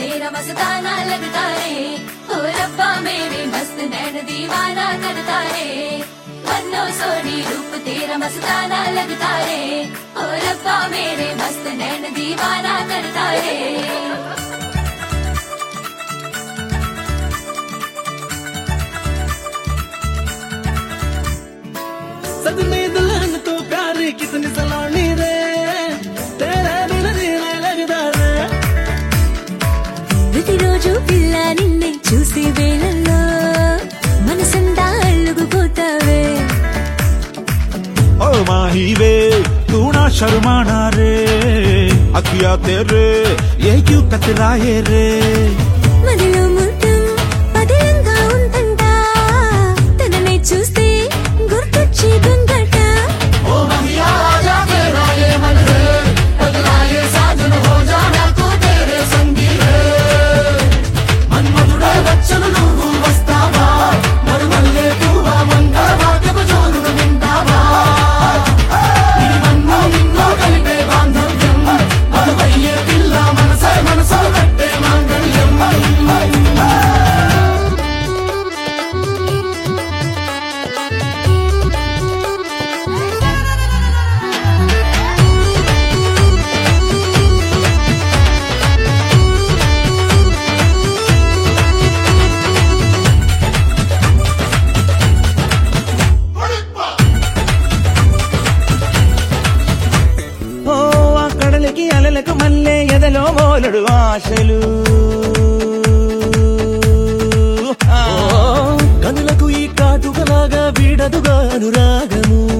तेरा मस्ताना लगता रे। ओ रब्बा मेरे मस्त नैन दीवाना करता रे। बनो सोनी रूप तेरा मस्ताना लगता रे। ओ रब्बा मेरे मस्त नैन दीवाना करता रे। చూసే వేళల్లో మనసంతా అల్లుకుపోతావే ఓ మాహివే తూ నా శర్మానా రే అఖియా తెరే ఏ క్యూ కతరాయే రే. మల్లె ఎదలో మోలడు ఆశలు. కనులకు ఈ కాటుకలాగా వీడదుగా అనురాగము.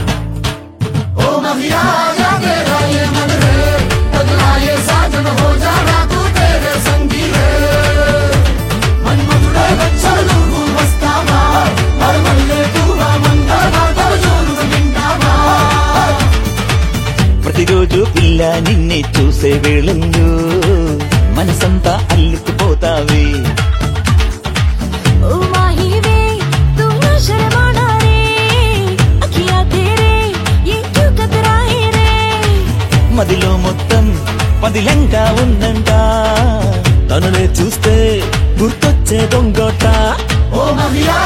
ప్రతిరోజు పిల్ల నిన్నే చూసే వేళల్లో మనసంతా అల్లుకుపోతావే. అది పదిలంగా ఉందంట. తననే చూస్తే గుర్తొచ్చే దొంగట. ఓ మహియా